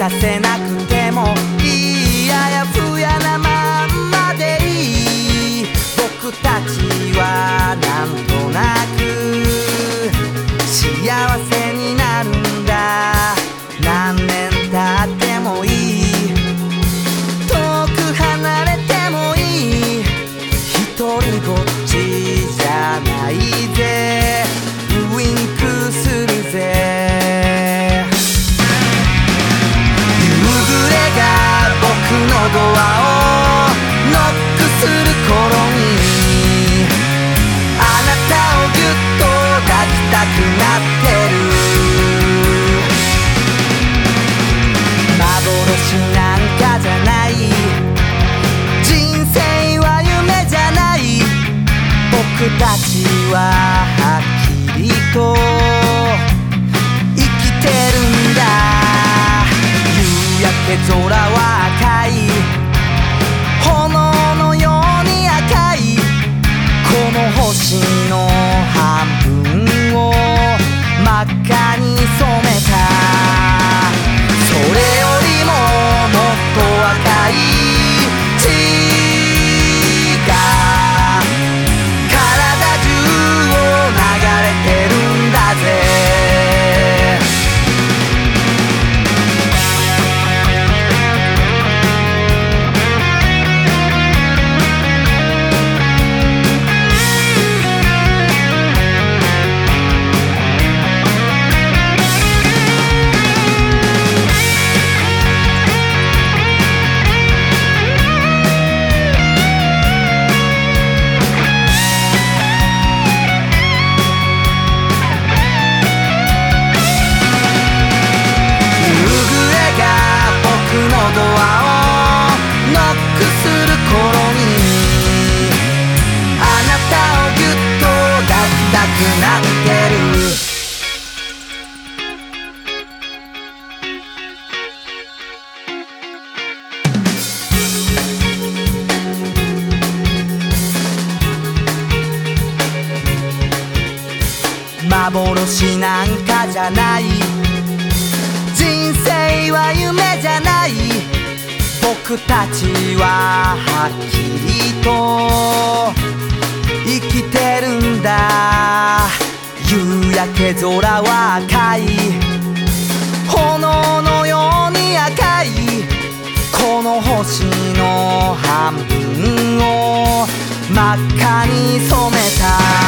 させなくてもいい。ややふやなまんまでいい。僕たちはドアをノックする頃にあなたをぎゅっと抱きたくなってる幻なんかじゃない人生は夢じゃない。僕たちははっきりとなってる。幻なんかじゃない。人生は夢じゃない。僕たちははっきりと生きてるんだ。だけ空は赤い。炎のように赤い。この星の半分を真っ赤に染めた。